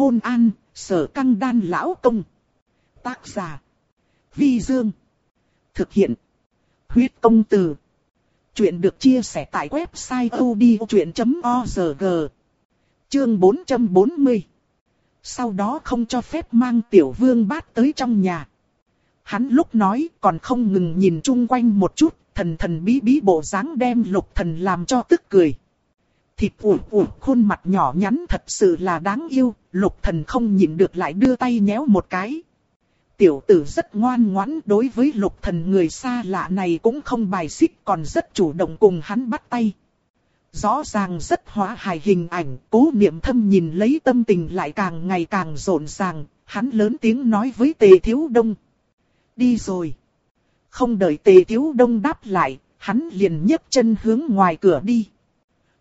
Hôn an, sở căng đan lão công. Tác giả. Vi Dương. Thực hiện. Huyết công từ. Chuyện được chia sẻ tại website odchuyện.org. Chương 440. Sau đó không cho phép mang tiểu vương bát tới trong nhà. Hắn lúc nói còn không ngừng nhìn chung quanh một chút, thần thần bí bí bộ dáng đem lục thần làm cho tức cười. Thịt ủ ủ khuôn mặt nhỏ nhắn thật sự là đáng yêu, lục thần không nhịn được lại đưa tay nhéo một cái. Tiểu tử rất ngoan ngoãn đối với lục thần người xa lạ này cũng không bài xích còn rất chủ động cùng hắn bắt tay. Rõ ràng rất hóa hài hình ảnh, cố niệm thâm nhìn lấy tâm tình lại càng ngày càng rộn ràng, hắn lớn tiếng nói với tề thiếu đông. Đi rồi. Không đợi tề thiếu đông đáp lại, hắn liền nhấc chân hướng ngoài cửa đi.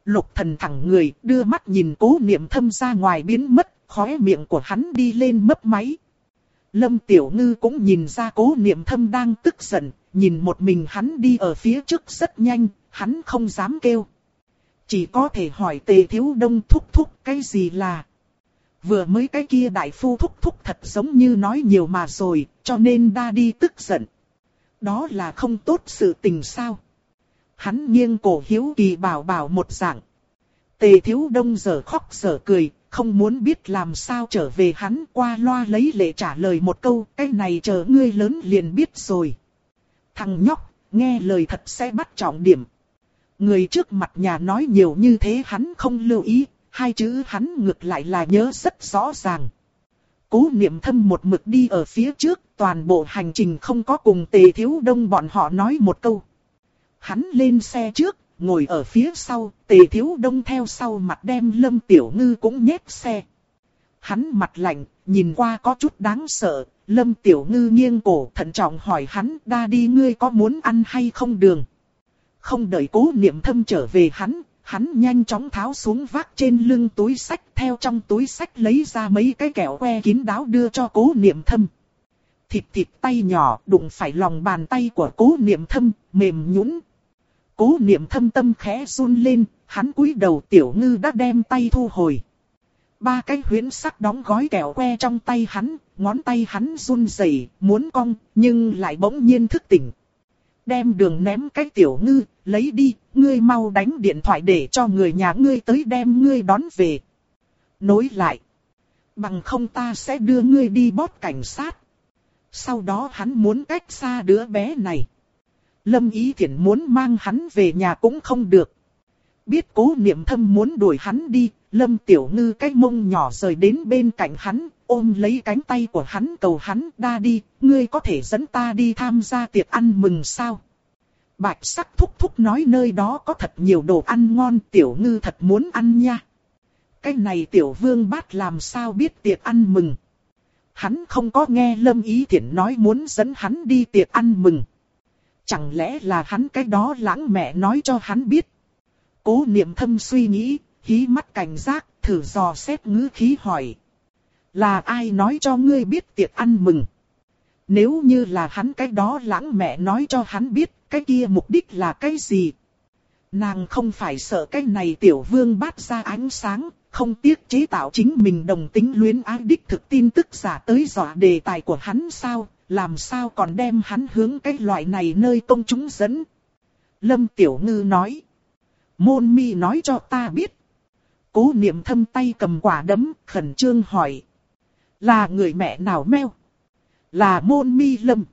Lục thần thẳng người, đưa mắt nhìn cố niệm thâm ra ngoài biến mất, khóe miệng của hắn đi lên mấp máy. Lâm Tiểu Ngư cũng nhìn ra cố niệm thâm đang tức giận, nhìn một mình hắn đi ở phía trước rất nhanh, hắn không dám kêu. Chỉ có thể hỏi tề thiếu đông thúc thúc cái gì là. Vừa mới cái kia đại phu thúc thúc thật giống như nói nhiều mà rồi, cho nên đa đi tức giận. Đó là không tốt sự tình sao. Hắn nghiêng cổ hiếu kỳ bảo bảo một dạng. Tề thiếu đông giờ khóc giờ cười, không muốn biết làm sao trở về hắn qua loa lấy lệ trả lời một câu, cái này chờ ngươi lớn liền biết rồi. Thằng nhóc, nghe lời thật sẽ bắt trọng điểm. Người trước mặt nhà nói nhiều như thế hắn không lưu ý, hai chữ hắn ngược lại là nhớ rất rõ ràng. Cố niệm thâm một mực đi ở phía trước, toàn bộ hành trình không có cùng tề thiếu đông bọn họ nói một câu. Hắn lên xe trước, ngồi ở phía sau, tề thiếu đông theo sau mặt đem lâm tiểu ngư cũng nhét xe. Hắn mặt lạnh, nhìn qua có chút đáng sợ, lâm tiểu ngư nghiêng cổ thận trọng hỏi hắn đa đi ngươi có muốn ăn hay không đường. Không đợi cố niệm thâm trở về hắn, hắn nhanh chóng tháo xuống vác trên lưng túi sách theo trong túi sách lấy ra mấy cái kẹo que kín đáo đưa cho cố niệm thâm. Thịt thịt tay nhỏ đụng phải lòng bàn tay của cố niệm thâm, mềm nhũn Cố niệm thâm tâm khẽ run lên, hắn cúi đầu tiểu ngư đã đem tay thu hồi. Ba cái huyễn sắc đóng gói kẹo que trong tay hắn, ngón tay hắn run rẩy, muốn cong, nhưng lại bỗng nhiên thức tỉnh. Đem đường ném cái tiểu ngư, lấy đi, ngươi mau đánh điện thoại để cho người nhà ngươi tới đem ngươi đón về. Nối lại. Bằng không ta sẽ đưa ngươi đi bót cảnh sát. Sau đó hắn muốn cách xa đứa bé này. Lâm Ý Thiển muốn mang hắn về nhà cũng không được. Biết cố niệm thâm muốn đuổi hắn đi, Lâm Tiểu Ngư cái mông nhỏ rời đến bên cạnh hắn, ôm lấy cánh tay của hắn cầu hắn đa đi, ngươi có thể dẫn ta đi tham gia tiệc ăn mừng sao? Bạch sắc thúc thúc nói nơi đó có thật nhiều đồ ăn ngon Tiểu Ngư thật muốn ăn nha. Cái này Tiểu Vương bát làm sao biết tiệc ăn mừng? Hắn không có nghe Lâm Ý Thiển nói muốn dẫn hắn đi tiệc ăn mừng. Chẳng lẽ là hắn cái đó lãng mẹ nói cho hắn biết. Cố niệm thâm suy nghĩ, hí mắt cảnh giác, thử dò xét ngữ khí hỏi. Là ai nói cho ngươi biết tiệc ăn mừng? Nếu như là hắn cái đó lãng mẹ nói cho hắn biết, cái kia mục đích là cái gì? Nàng không phải sợ cái này tiểu vương bát ra ánh sáng, không tiếc chế tạo chính mình đồng tính luyến ái đích thực tin tức giả tới dọa đề tài của hắn sao, làm sao còn đem hắn hướng cái loại này nơi công chúng dẫn. Lâm Tiểu Ngư nói. Môn mi nói cho ta biết. Cố niệm thâm tay cầm quả đấm, khẩn trương hỏi. Là người mẹ nào meo? Là môn mi lâm.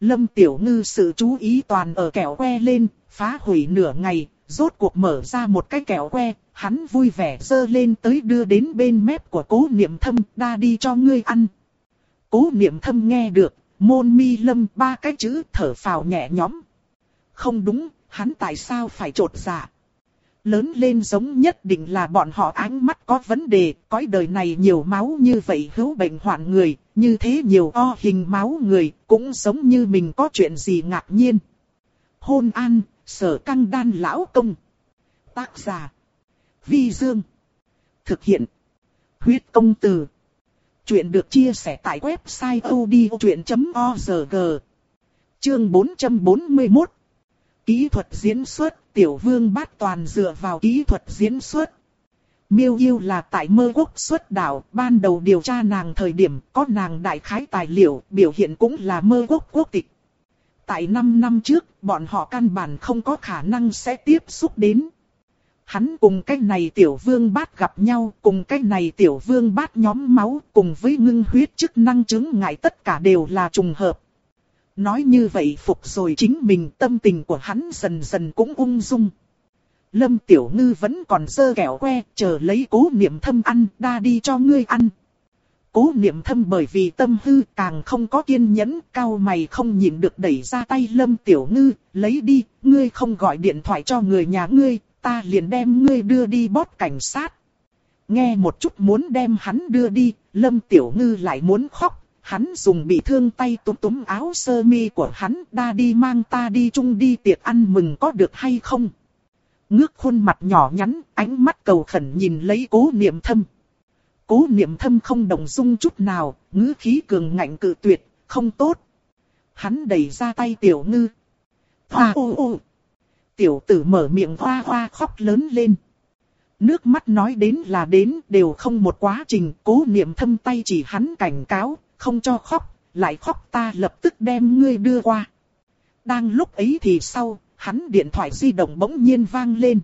Lâm Tiểu Ngư sự chú ý toàn ở kẹo que lên, phá hủy nửa ngày, rốt cuộc mở ra một cái kẹo que, hắn vui vẻ dơ lên tới đưa đến bên mép của cố niệm thâm, đa đi cho ngươi ăn. Cố niệm thâm nghe được, môn mi lâm ba cái chữ thở phào nhẹ nhõm. Không đúng, hắn tại sao phải trột dạ? Lớn lên giống nhất định là bọn họ ánh mắt có vấn đề, cõi đời này nhiều máu như vậy hữu bệnh hoạn người, như thế nhiều o hình máu người, cũng giống như mình có chuyện gì ngạc nhiên. Hôn an, sở căng đan lão công. Tác giả. Vi Dương. Thực hiện. Huyết công từ. Chuyện được chia sẻ tại website odchuyện.org Chương 441 Kỹ thuật diễn xuất, tiểu vương bát toàn dựa vào kỹ thuật diễn xuất. Miêu yêu là tại mơ quốc xuất đảo, ban đầu điều tra nàng thời điểm có nàng đại khái tài liệu, biểu hiện cũng là mơ quốc quốc tịch. Tại 5 năm trước, bọn họ căn bản không có khả năng sẽ tiếp xúc đến. Hắn cùng cái này tiểu vương bát gặp nhau, cùng cái này tiểu vương bát nhóm máu, cùng với ngưng huyết chức năng chứng ngại tất cả đều là trùng hợp. Nói như vậy phục rồi chính mình tâm tình của hắn dần dần cũng ung dung. Lâm Tiểu Ngư vẫn còn dơ kẹo que, chờ lấy cố niệm thâm ăn, đa đi cho ngươi ăn. Cố niệm thâm bởi vì tâm hư càng không có kiên nhẫn, cao mày không nhìn được đẩy ra tay Lâm Tiểu Ngư, lấy đi, ngươi không gọi điện thoại cho người nhà ngươi, ta liền đem ngươi đưa đi bót cảnh sát. Nghe một chút muốn đem hắn đưa đi, Lâm Tiểu Ngư lại muốn khóc, hắn dùng bị thương tay túm túm áo sơ mi của hắn, đa đi mang ta đi chung đi tiệc ăn mừng có được hay không ngước khuôn mặt nhỏ nhắn, ánh mắt cầu khẩn nhìn lấy cố niệm thâm. Cố niệm thâm không đồng dung chút nào, ngữ khí cường ngạnh cự tuyệt, không tốt. Hắn đẩy ra tay tiểu ngư. Hoa ô ô. Tiểu tử mở miệng hoa hoa khóc lớn lên. Nước mắt nói đến là đến đều không một quá trình, cố niệm thâm tay chỉ hắn cảnh cáo, không cho khóc, lại khóc ta lập tức đem ngươi đưa qua. Đang lúc ấy thì sau, hắn điện thoại di động bỗng nhiên vang lên.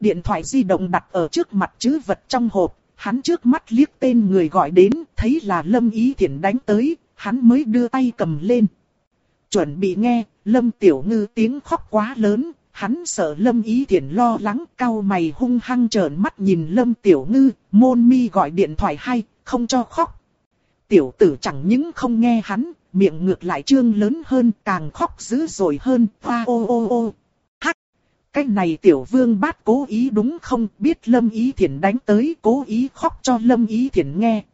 Điện thoại di động đặt ở trước mặt chứ vật trong hộp, hắn trước mắt liếc tên người gọi đến, thấy là Lâm Ý Thiển đánh tới, hắn mới đưa tay cầm lên. Chuẩn bị nghe, Lâm Tiểu Ngư tiếng khóc quá lớn, hắn sợ Lâm Ý Thiển lo lắng, cao mày hung hăng trợn mắt nhìn Lâm Tiểu Ngư, môn mi gọi điện thoại hay, không cho khóc. Tiểu tử chẳng những không nghe hắn, miệng ngược lại trương lớn hơn, càng khóc dữ dội hơn, hoa ô ô ô. Hắc! Cái này tiểu vương bát cố ý đúng không, biết Lâm Ý Thiển đánh tới, cố ý khóc cho Lâm Ý Thiển nghe.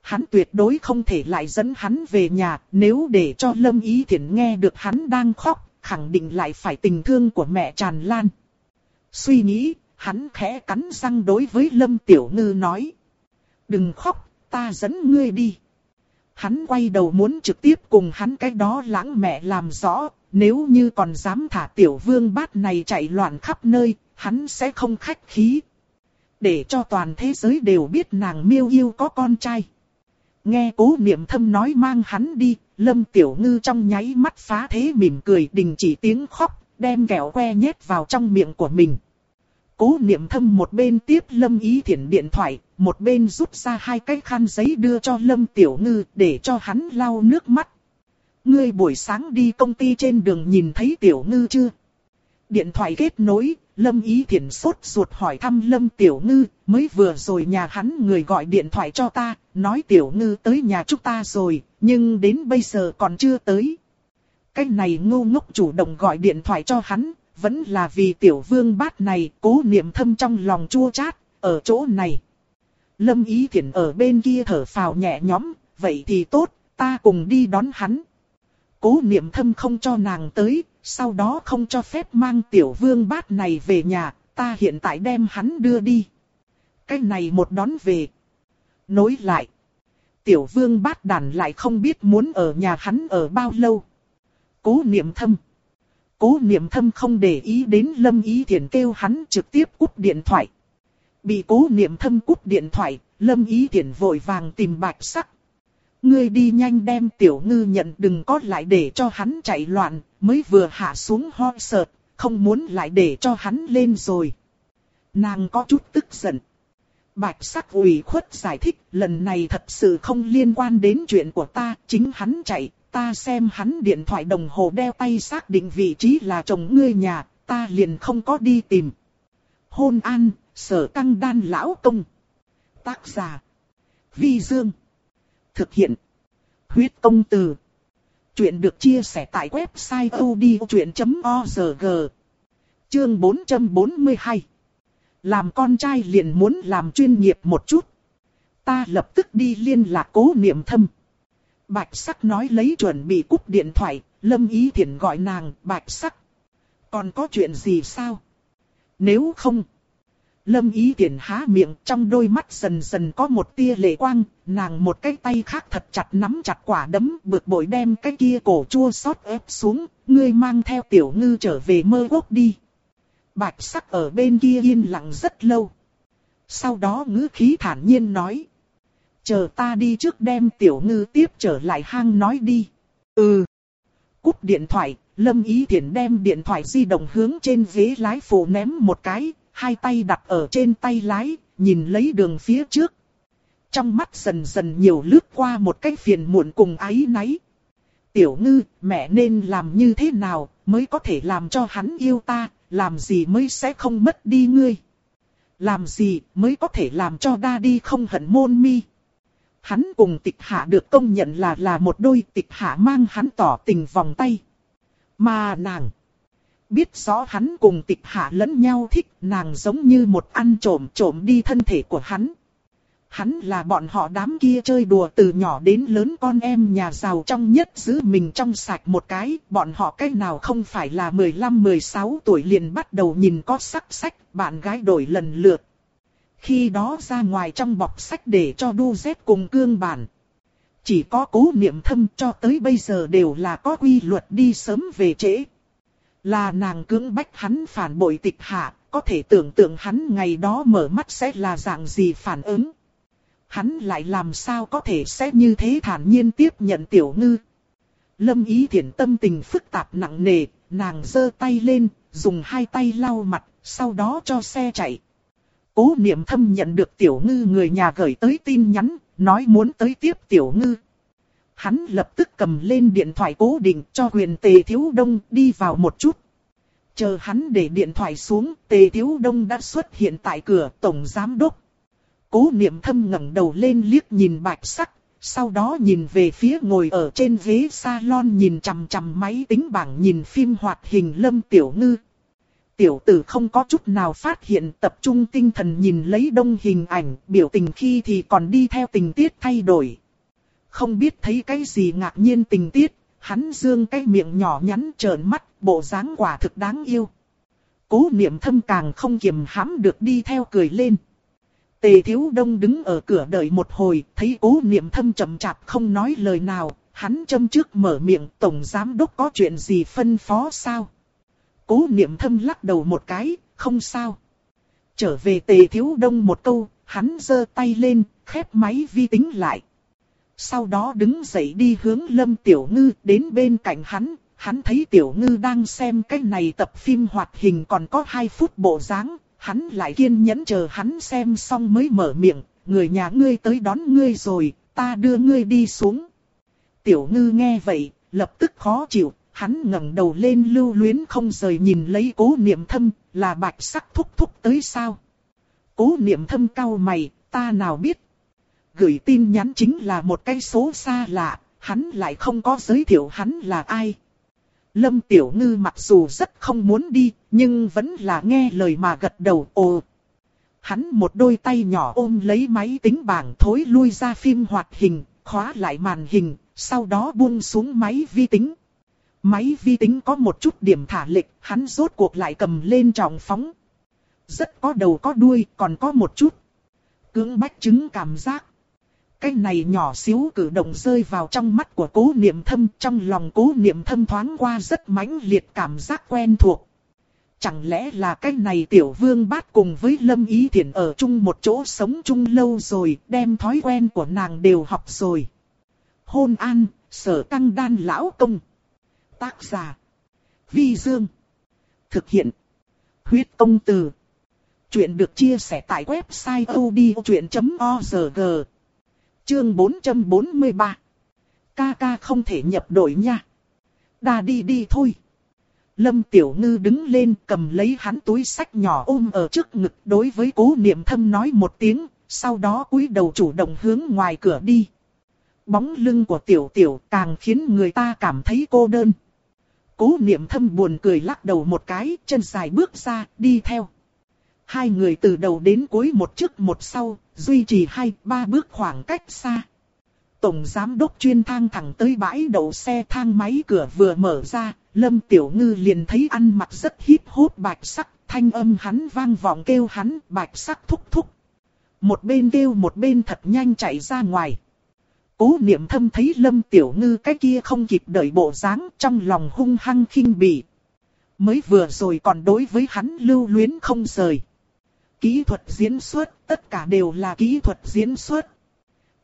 Hắn tuyệt đối không thể lại dẫn hắn về nhà, nếu để cho Lâm Ý Thiển nghe được hắn đang khóc, khẳng định lại phải tình thương của mẹ tràn lan. Suy nghĩ, hắn khẽ cắn răng đối với Lâm Tiểu Ngư nói. Đừng khóc, ta dẫn ngươi đi. Hắn quay đầu muốn trực tiếp cùng hắn cái đó lãng mẹ làm rõ, nếu như còn dám thả tiểu vương bát này chạy loạn khắp nơi, hắn sẽ không khách khí. Để cho toàn thế giới đều biết nàng miêu yêu có con trai. Nghe cố niệm thâm nói mang hắn đi, lâm tiểu ngư trong nháy mắt phá thế mỉm cười đình chỉ tiếng khóc, đem kẹo que nhét vào trong miệng của mình. Cố niệm thâm một bên tiếp Lâm Ý Thiển điện thoại, một bên rút ra hai cái khăn giấy đưa cho Lâm Tiểu Ngư để cho hắn lau nước mắt. Ngươi buổi sáng đi công ty trên đường nhìn thấy Tiểu Ngư chưa? Điện thoại kết nối, Lâm Ý Thiển sốt ruột hỏi thăm Lâm Tiểu Ngư, mới vừa rồi nhà hắn người gọi điện thoại cho ta, nói Tiểu Ngư tới nhà chúng ta rồi, nhưng đến bây giờ còn chưa tới. Cái này ngu ngốc chủ động gọi điện thoại cho hắn, vẫn là vì tiểu vương bát này cố niệm thâm trong lòng chua chát, ở chỗ này. Lâm Ý Thiển ở bên kia thở phào nhẹ nhõm, vậy thì tốt, ta cùng đi đón hắn. Cố niệm thâm không cho nàng tới, sau đó không cho phép mang tiểu vương bát này về nhà, ta hiện tại đem hắn đưa đi. Cái này một đón về. Nối lại. Tiểu vương bát đàn lại không biết muốn ở nhà hắn ở bao lâu. Cố niệm thâm. Cố niệm thâm không để ý đến Lâm Ý thiện kêu hắn trực tiếp cúp điện thoại. Bị cố niệm thâm cúp điện thoại, Lâm Ý thiện vội vàng tìm bạch sắc. Ngươi đi nhanh đem tiểu ngư nhận đừng có lại để cho hắn chạy loạn, mới vừa hạ xuống ho sợt, không muốn lại để cho hắn lên rồi. Nàng có chút tức giận. Bạch sắc ủy khuất giải thích, lần này thật sự không liên quan đến chuyện của ta, chính hắn chạy, ta xem hắn điện thoại đồng hồ đeo tay xác định vị trí là chồng ngươi nhà, ta liền không có đi tìm. Hôn an, sở căng đan lão công. Tác giả. Vi Dương. Thực hiện. Huyết công từ. Chuyện được chia sẻ tại website odchuyện.org. Chương 442. Làm con trai liền muốn làm chuyên nghiệp một chút. Ta lập tức đi liên lạc cố niệm thâm. Bạch sắc nói lấy chuẩn bị cúp điện thoại, Lâm Ý thiện gọi nàng, bạch sắc. Còn có chuyện gì sao? Nếu không... Lâm Ý Thiển há miệng trong đôi mắt dần dần có một tia lệ quang, nàng một cái tay khác thật chặt nắm chặt quả đấm bực bội đem cái kia cổ chua xót ép xuống, ngươi mang theo tiểu ngư trở về mơ quốc đi. Bạch sắc ở bên kia yên lặng rất lâu. Sau đó ngữ khí thản nhiên nói. Chờ ta đi trước đem tiểu ngư tiếp trở lại hang nói đi. Ừ. Cúp điện thoại, Lâm Ý Thiển đem điện thoại di động hướng trên ghế lái phụ ném một cái, hai tay đặt ở trên tay lái, nhìn lấy đường phía trước. Trong mắt dần dần nhiều lướt qua một cái phiền muộn cùng ái náy. Tiểu ngư, mẹ nên làm như thế nào mới có thể làm cho hắn yêu ta, làm gì mới sẽ không mất đi ngươi. Làm gì mới có thể làm cho đa đi không hận môn mi. Hắn cùng tịch hạ được công nhận là là một đôi tịch hạ mang hắn tỏ tình vòng tay. Mà nàng biết rõ hắn cùng tịch hạ lẫn nhau thích nàng giống như một ăn trộm trộm đi thân thể của hắn. Hắn là bọn họ đám kia chơi đùa từ nhỏ đến lớn con em nhà giàu trong nhất giữ mình trong sạch một cái, bọn họ cái nào không phải là 15-16 tuổi liền bắt đầu nhìn có sắc sách, bạn gái đổi lần lượt. Khi đó ra ngoài trong bọc sách để cho đu dép cùng cương bản. Chỉ có cố niệm thâm cho tới bây giờ đều là có quy luật đi sớm về trễ. Là nàng cưỡng bách hắn phản bội tịch hạ, có thể tưởng tượng hắn ngày đó mở mắt sẽ là dạng gì phản ứng. Hắn lại làm sao có thể sẽ như thế thản nhiên tiếp nhận tiểu ngư. Lâm ý thiện tâm tình phức tạp nặng nề, nàng giơ tay lên, dùng hai tay lau mặt, sau đó cho xe chạy. Cố niệm thâm nhận được tiểu ngư người nhà gửi tới tin nhắn, nói muốn tới tiếp tiểu ngư. Hắn lập tức cầm lên điện thoại cố định cho huyền tề thiếu đông đi vào một chút. Chờ hắn để điện thoại xuống, tề thiếu đông đã xuất hiện tại cửa tổng giám đốc. Cố niệm thâm ngẩng đầu lên liếc nhìn bạch sắc, sau đó nhìn về phía ngồi ở trên ghế salon nhìn chằm chằm máy tính bảng nhìn phim hoạt hình lâm tiểu ngư. Tiểu tử không có chút nào phát hiện tập trung tinh thần nhìn lấy đông hình ảnh, biểu tình khi thì còn đi theo tình tiết thay đổi. Không biết thấy cái gì ngạc nhiên tình tiết, hắn dương cái miệng nhỏ nhắn trợn mắt, bộ dáng quả thực đáng yêu. Cố niệm thâm càng không kiềm hãm được đi theo cười lên. Tề Thiếu Đông đứng ở cửa đợi một hồi, thấy cố niệm thâm chậm chạp không nói lời nào, hắn châm trước mở miệng tổng giám đốc có chuyện gì phân phó sao. Cố niệm thâm lắc đầu một cái, không sao. Trở về Tề Thiếu Đông một câu, hắn giơ tay lên, khép máy vi tính lại. Sau đó đứng dậy đi hướng Lâm Tiểu Ngư đến bên cạnh hắn, hắn thấy Tiểu Ngư đang xem cái này tập phim hoạt hình còn có 2 phút bộ dáng, hắn lại kiên nhẫn chờ hắn xem xong mới mở miệng, người nhà ngươi tới đón ngươi rồi, ta đưa ngươi đi xuống. Tiểu ngư nghe vậy, lập tức khó chịu, hắn ngẩng đầu lên lưu luyến không rời nhìn lấy cố niệm thâm, là bạch sắc thúc thúc tới sao. Cố niệm thâm cau mày, ta nào biết. Gửi tin nhắn chính là một cái số xa lạ, hắn lại không có giới thiệu hắn là ai. Lâm Tiểu Ngư mặc dù rất không muốn đi, nhưng vẫn là nghe lời mà gật đầu ồ. Hắn một đôi tay nhỏ ôm lấy máy tính bảng thối lui ra phim hoạt hình, khóa lại màn hình, sau đó buông xuống máy vi tính. Máy vi tính có một chút điểm thả lệch, hắn rốt cuộc lại cầm lên trọng phóng. Rất có đầu có đuôi, còn có một chút. Cưỡng bách chứng cảm giác. Cái này nhỏ xíu cử động rơi vào trong mắt của cố niệm thâm, trong lòng cố niệm thâm thoáng qua rất mãnh liệt cảm giác quen thuộc. Chẳng lẽ là cái này tiểu vương bát cùng với lâm ý thiện ở chung một chỗ sống chung lâu rồi, đem thói quen của nàng đều học rồi. Hôn an, sở căng đan lão công. Tác giả. Vi Dương. Thực hiện. Huyết công từ. Chuyện được chia sẻ tại website odchuyện.org. Chương 443 Ca ca không thể nhập đội nha. Đà đi đi thôi. Lâm Tiểu Ngư đứng lên cầm lấy hắn túi sách nhỏ ôm ở trước ngực đối với cố niệm thâm nói một tiếng, sau đó cúi đầu chủ động hướng ngoài cửa đi. Bóng lưng của Tiểu Tiểu càng khiến người ta cảm thấy cô đơn. Cố niệm thâm buồn cười lắc đầu một cái, chân dài bước ra, đi theo. Hai người từ đầu đến cuối một trước một sau, duy trì hai ba bước khoảng cách xa. Tổng giám đốc chuyên thang thẳng tới bãi đậu xe thang máy cửa vừa mở ra, Lâm Tiểu Ngư liền thấy ăn mặc rất hít hốt bạch sắc, thanh âm hắn vang vọng kêu hắn bạch sắc thúc thúc. Một bên kêu một bên thật nhanh chạy ra ngoài. Cố niệm thâm thấy Lâm Tiểu Ngư cái kia không kịp đợi bộ dáng trong lòng hung hăng khinh bỉ. Mới vừa rồi còn đối với hắn lưu luyến không rời Kỹ thuật diễn xuất, tất cả đều là kỹ thuật diễn xuất.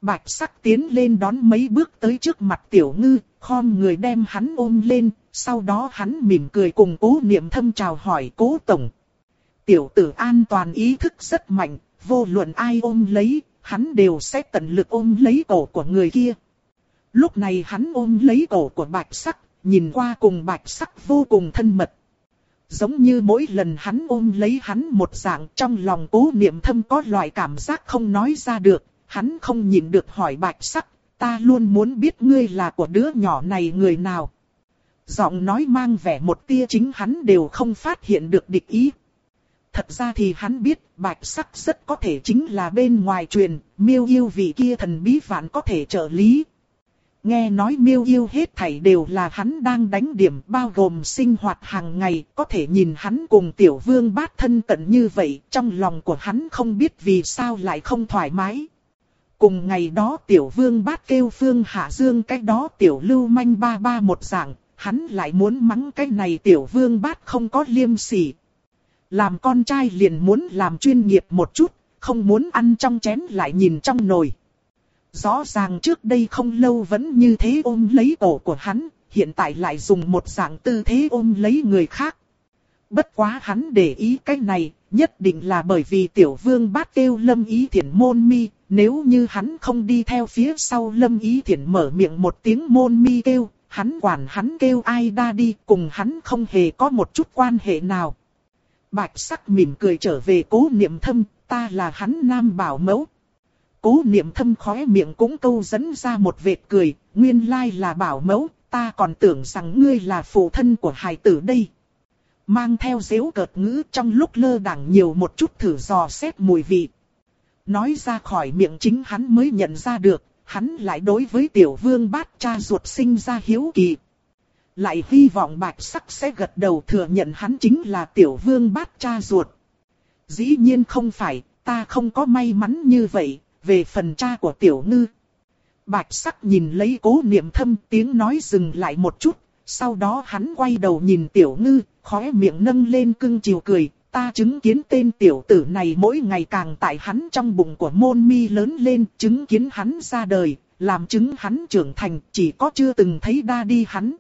Bạch sắc tiến lên đón mấy bước tới trước mặt tiểu ngư, khom người đem hắn ôm lên, sau đó hắn mỉm cười cùng cố niệm thâm chào hỏi cố tổng. Tiểu tử an toàn ý thức rất mạnh, vô luận ai ôm lấy, hắn đều sẽ tận lực ôm lấy cổ của người kia. Lúc này hắn ôm lấy cổ của bạch sắc, nhìn qua cùng bạch sắc vô cùng thân mật. Giống như mỗi lần hắn ôm lấy hắn một dạng trong lòng cố niệm thâm có loại cảm giác không nói ra được, hắn không nhịn được hỏi bạch sắc, ta luôn muốn biết ngươi là của đứa nhỏ này người nào. Giọng nói mang vẻ một tia chính hắn đều không phát hiện được địch ý. Thật ra thì hắn biết bạch sắc rất có thể chính là bên ngoài truyền, miêu yêu vị kia thần bí vạn có thể trợ lý. Nghe nói miêu yêu hết thảy đều là hắn đang đánh điểm bao gồm sinh hoạt hàng ngày, có thể nhìn hắn cùng tiểu vương bát thân cận như vậy, trong lòng của hắn không biết vì sao lại không thoải mái. Cùng ngày đó tiểu vương bát kêu phương hạ dương cái đó tiểu lưu manh ba ba một dạng, hắn lại muốn mắng cái này tiểu vương bát không có liêm sỉ. Làm con trai liền muốn làm chuyên nghiệp một chút, không muốn ăn trong chén lại nhìn trong nồi. Rõ ràng trước đây không lâu vẫn như thế ôm lấy cổ của hắn, hiện tại lại dùng một dạng tư thế ôm lấy người khác. Bất quá hắn để ý cái này, nhất định là bởi vì tiểu vương bát kêu lâm ý thiện môn mi, nếu như hắn không đi theo phía sau lâm ý thiện mở miệng một tiếng môn mi kêu, hắn quản hắn kêu ai đa đi cùng hắn không hề có một chút quan hệ nào. Bạch sắc mỉm cười trở về cố niệm thâm, ta là hắn nam bảo mẫu. Cố niệm thâm khóe miệng cũng câu dẫn ra một vệt cười, nguyên lai là bảo mẫu, ta còn tưởng rằng ngươi là phụ thân của hài tử đây. Mang theo dễu cợt ngữ trong lúc lơ đẳng nhiều một chút thử dò xét mùi vị. Nói ra khỏi miệng chính hắn mới nhận ra được, hắn lại đối với tiểu vương bát cha ruột sinh ra hiếu kỳ. Lại hy vọng bạch sắc sẽ gật đầu thừa nhận hắn chính là tiểu vương bát cha ruột. Dĩ nhiên không phải, ta không có may mắn như vậy, về phần cha của tiểu ngư. Bạch sắc nhìn lấy cố niệm thâm tiếng nói dừng lại một chút, sau đó hắn quay đầu nhìn tiểu ngư, khóe miệng nâng lên cưng chiều cười, ta chứng kiến tên tiểu tử này mỗi ngày càng tại hắn trong bụng của môn mi lớn lên, chứng kiến hắn ra đời, làm chứng hắn trưởng thành, chỉ có chưa từng thấy đa đi hắn.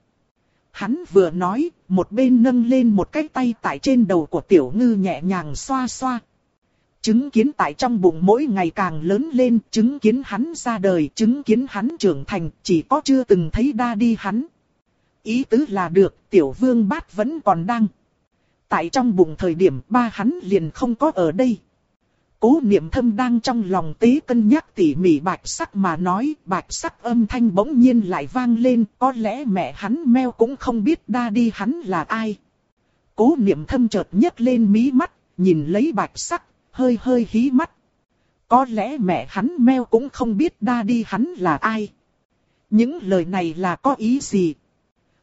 Hắn vừa nói, một bên nâng lên một cái tay tại trên đầu của tiểu ngư nhẹ nhàng xoa xoa. Chứng kiến tại trong bụng mỗi ngày càng lớn lên, chứng kiến hắn ra đời, chứng kiến hắn trưởng thành, chỉ có chưa từng thấy đa đi hắn. Ý tứ là được, tiểu vương bát vẫn còn đang. Tại trong bụng thời điểm ba hắn liền không có ở đây. Cố niệm thâm đang trong lòng tế cân nhắc tỉ mỉ bạch sắc mà nói, bạch sắc âm thanh bỗng nhiên lại vang lên, có lẽ mẹ hắn meo cũng không biết đa đi hắn là ai. Cố niệm thâm chợt nhấc lên mí mắt, nhìn lấy bạch sắc, hơi hơi hí mắt. Có lẽ mẹ hắn meo cũng không biết đa đi hắn là ai. Những lời này là có ý gì?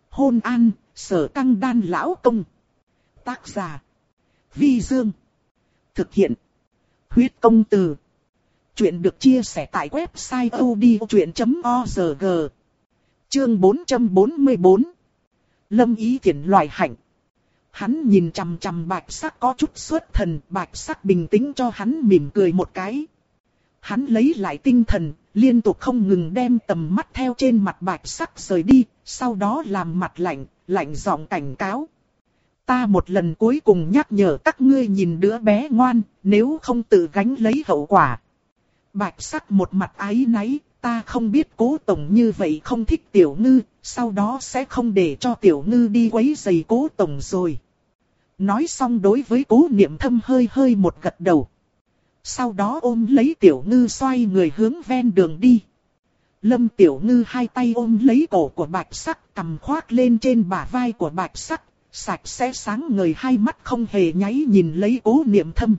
Hôn an, sở căng đan lão công. Tác giả. Vi Dương. Thực hiện. Huyết công từ. Chuyện được chia sẻ tại website odchuyện.org. Chương 444. Lâm ý thiện loại hạnh. Hắn nhìn chằm chằm bạch sắc có chút xuất thần, bạch sắc bình tĩnh cho hắn mỉm cười một cái. Hắn lấy lại tinh thần, liên tục không ngừng đem tầm mắt theo trên mặt bạch sắc rời đi, sau đó làm mặt lạnh, lạnh giọng cảnh cáo. Ta một lần cuối cùng nhắc nhở các ngươi nhìn đứa bé ngoan, nếu không tự gánh lấy hậu quả. Bạch sắc một mặt ái náy, ta không biết cố tổng như vậy không thích tiểu ngư, sau đó sẽ không để cho tiểu ngư đi quấy giày cố tổng rồi. Nói xong đối với cố niệm thâm hơi hơi một gật đầu. Sau đó ôm lấy tiểu ngư xoay người hướng ven đường đi. Lâm tiểu ngư hai tay ôm lấy cổ của bạch sắc cầm khoác lên trên bả vai của bạch sắc. Sạch sẽ sáng người hai mắt không hề nháy nhìn lấy cố niệm thâm.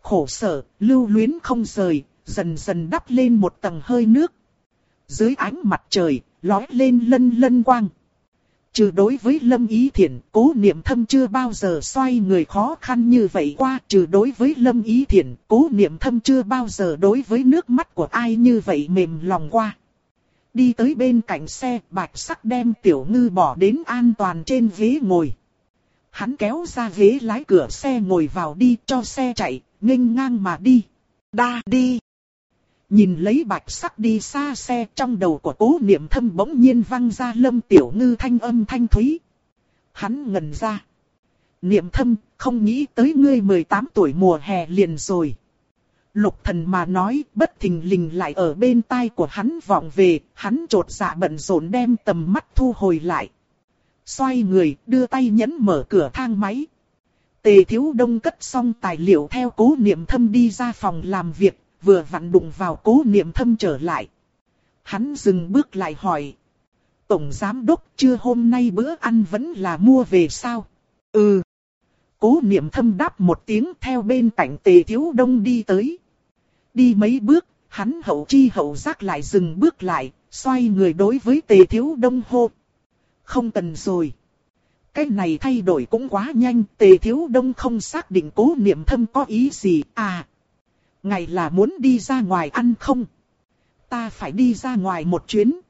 Khổ sở, lưu luyến không rời, dần dần đắp lên một tầng hơi nước. Dưới ánh mặt trời, lói lên lân lân quang. Trừ đối với Lâm Ý Thiển, cố niệm thâm chưa bao giờ xoay người khó khăn như vậy qua. Trừ đối với Lâm Ý Thiển, cố niệm thâm chưa bao giờ đối với nước mắt của ai như vậy mềm lòng qua. Đi tới bên cạnh xe, bạch sắc đem tiểu ngư bỏ đến an toàn trên ghế ngồi. Hắn kéo ra ghế lái cửa xe ngồi vào đi cho xe chạy, nghênh ngang mà đi. Đa đi. Nhìn lấy bạch sắc đi xa xe trong đầu của cố niệm thâm bỗng nhiên văng ra lâm tiểu ngư thanh âm thanh thúy. Hắn ngần ra. Niệm thâm, không nghĩ tới ngươi 18 tuổi mùa hè liền rồi. Lục thần mà nói, bất thình lình lại ở bên tai của hắn vọng về, hắn trột dạ bận rộn đem tầm mắt thu hồi lại. Xoay người, đưa tay nhấn mở cửa thang máy. Tề thiếu đông cất xong tài liệu theo cố niệm thâm đi ra phòng làm việc, vừa vặn đụng vào cố niệm thâm trở lại. Hắn dừng bước lại hỏi. Tổng giám đốc chưa hôm nay bữa ăn vẫn là mua về sao? Ừ. Cố niệm thâm đáp một tiếng theo bên cạnh tề thiếu đông đi tới. Đi mấy bước, hắn hậu chi hậu giác lại dừng bước lại, xoay người đối với tề thiếu đông hô. Không cần rồi. Cái này thay đổi cũng quá nhanh, tề thiếu đông không xác định cố niệm thâm có ý gì, à. Ngày là muốn đi ra ngoài ăn không? Ta phải đi ra ngoài một chuyến.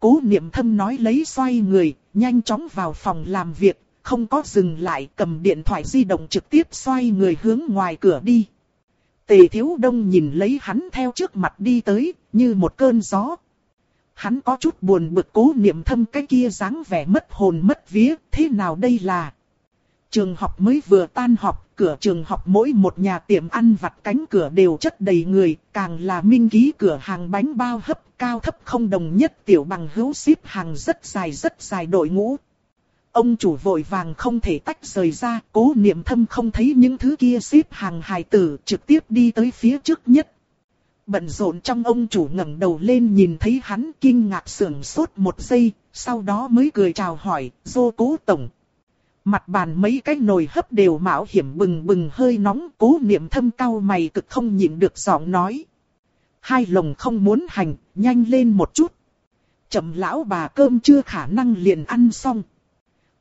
Cố niệm thâm nói lấy xoay người, nhanh chóng vào phòng làm việc, không có dừng lại cầm điện thoại di động trực tiếp xoay người hướng ngoài cửa đi. Tề thiếu đông nhìn lấy hắn theo trước mặt đi tới, như một cơn gió. Hắn có chút buồn bực cố niệm thâm cái kia dáng vẻ mất hồn mất vía, thế nào đây là... Trường học mới vừa tan học, cửa trường học mỗi một nhà tiệm ăn vặt cánh cửa đều chất đầy người, càng là minh ký cửa hàng bánh bao hấp cao thấp không đồng nhất tiểu bằng hữu xếp hàng rất dài rất dài đội ngũ. Ông chủ vội vàng không thể tách rời ra, cố niệm thâm không thấy những thứ kia xếp hàng hài tử trực tiếp đi tới phía trước nhất. Bận rộn trong ông chủ ngẩng đầu lên nhìn thấy hắn kinh ngạc sưởng sốt một giây, sau đó mới cười chào hỏi, dô cố tổng. Mặt bàn mấy cái nồi hấp đều mạo hiểm bừng bừng hơi nóng, cố niệm thâm cao mày cực không nhịn được giọng nói. Hai lồng không muốn hành, nhanh lên một chút. Chậm lão bà cơm chưa khả năng liền ăn xong.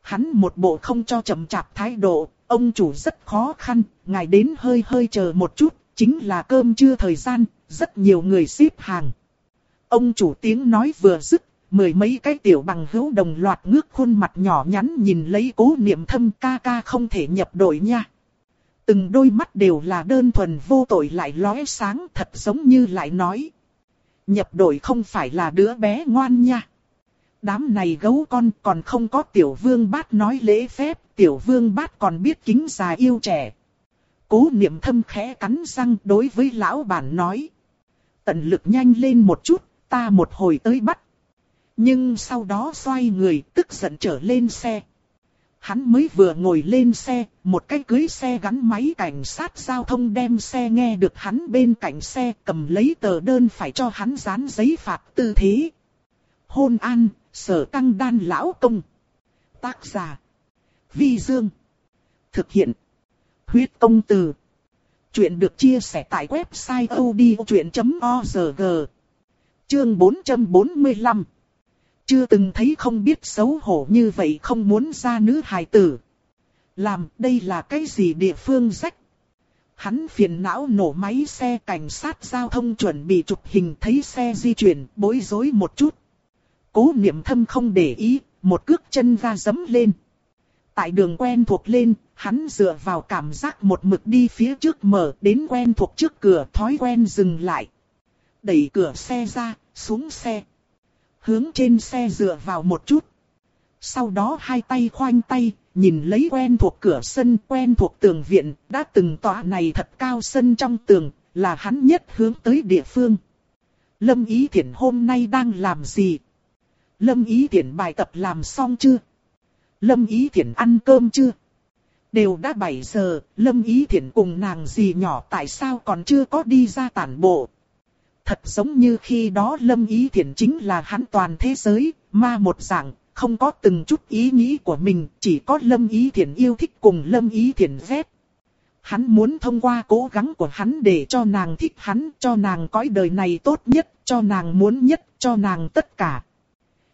Hắn một bộ không cho chậm chạp thái độ, ông chủ rất khó khăn, ngài đến hơi hơi chờ một chút, chính là cơm chưa thời gian, rất nhiều người xếp hàng. Ông chủ tiếng nói vừa dứt, mười mấy cái tiểu bằng hữu đồng loạt ngước khuôn mặt nhỏ nhắn nhìn lấy cố niệm thâm ca ca không thể nhập đội nha. Từng đôi mắt đều là đơn thuần vô tội lại lóe sáng thật giống như lại nói. Nhập đội không phải là đứa bé ngoan nha. Đám này gấu con còn không có tiểu vương bát nói lễ phép, tiểu vương bát còn biết kính già yêu trẻ. Cố niệm thâm khẽ cắn răng đối với lão bản nói. Tận lực nhanh lên một chút, ta một hồi tới bắt. Nhưng sau đó xoay người tức giận trở lên xe. Hắn mới vừa ngồi lên xe, một cái cưới xe gắn máy cảnh sát giao thông đem xe nghe được hắn bên cạnh xe cầm lấy tờ đơn phải cho hắn dán giấy phạt tư thế. Hôn an, sở tăng đan lão công. Tác giả. Vi Dương. Thực hiện. Huyết công từ. Chuyện được chia sẻ tại website odchuyện.org. Chương 445. Chưa từng thấy không biết xấu hổ như vậy không muốn ra nữ hài tử. Làm đây là cái gì địa phương rách? Hắn phiền não nổ máy xe cảnh sát giao thông chuẩn bị chụp hình thấy xe di chuyển bối rối một chút. Cố niệm thâm không để ý, một cước chân ra dấm lên. Tại đường quen thuộc lên, hắn dựa vào cảm giác một mực đi phía trước mở đến quen thuộc trước cửa thói quen dừng lại. Đẩy cửa xe ra, xuống xe. Hướng trên xe dựa vào một chút. Sau đó hai tay khoanh tay, nhìn lấy quen thuộc cửa sân, quen thuộc tường viện, đã từng tòa này thật cao sân trong tường, là hắn nhất hướng tới địa phương. Lâm Ý Thiển hôm nay đang làm gì? Lâm Ý Thiển bài tập làm xong chưa? Lâm Ý Thiển ăn cơm chưa? Đều đã 7 giờ, Lâm Ý Thiển cùng nàng gì nhỏ tại sao còn chưa có đi ra tản bộ? Thật giống như khi đó Lâm Ý Thiển chính là hắn toàn thế giới, ma một dạng, không có từng chút ý nghĩ của mình, chỉ có Lâm Ý Thiển yêu thích cùng Lâm Ý Thiển ghét. Hắn muốn thông qua cố gắng của hắn để cho nàng thích hắn, cho nàng cõi đời này tốt nhất, cho nàng muốn nhất, cho nàng tất cả.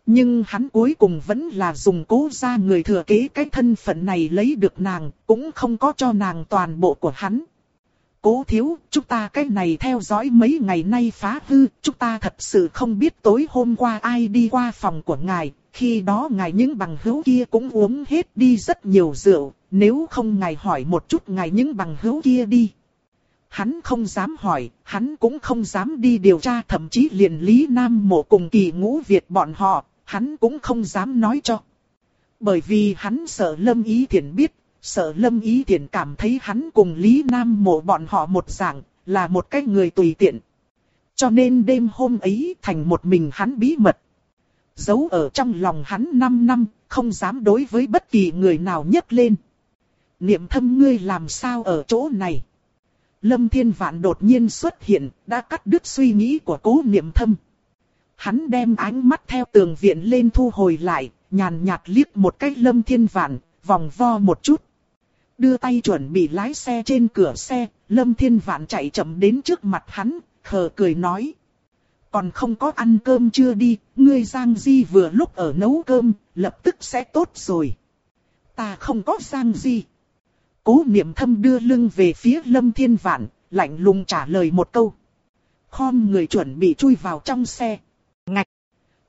Nhưng hắn cuối cùng vẫn là dùng cố ra người thừa kế cái thân phận này lấy được nàng, cũng không có cho nàng toàn bộ của hắn. Cố thiếu, chúng ta cái này theo dõi mấy ngày nay phá hư, chúng ta thật sự không biết tối hôm qua ai đi qua phòng của ngài, khi đó ngài những bằng hữu kia cũng uống hết đi rất nhiều rượu, nếu không ngài hỏi một chút ngài những bằng hữu kia đi. hắn không dám hỏi, hắn cũng không dám đi điều tra thậm chí liền Lý Nam Mộ cùng kỳ ngũ Việt bọn họ, hắn cũng không dám nói cho. Bởi vì hắn sợ Lâm Ý Thiển biết, sợ Lâm Ý tiện cảm thấy hắn cùng Lý Nam Mộ bọn họ một dạng, là một cái người tùy tiện. Cho nên đêm hôm ấy thành một mình hắn bí mật. Giấu ở trong lòng hắn 5 năm, không dám đối với bất kỳ người nào nhấc lên. Niệm thâm ngươi làm sao ở chỗ này? Lâm Thiên Vạn đột nhiên xuất hiện, đã cắt đứt suy nghĩ của cố niệm thâm. Hắn đem ánh mắt theo tường viện lên thu hồi lại, nhàn nhạt liếc một cách Lâm Thiên Vạn, vòng vo một chút. Đưa tay chuẩn bị lái xe trên cửa xe, Lâm Thiên Vạn chạy chậm đến trước mặt hắn, khờ cười nói. Còn không có ăn cơm chưa đi, ngươi Giang Di vừa lúc ở nấu cơm, lập tức sẽ tốt rồi. Ta không có Giang Di. Cố niệm thâm đưa lưng về phía Lâm Thiên Vạn, lạnh lùng trả lời một câu. Khom người chuẩn bị chui vào trong xe. Ngạch.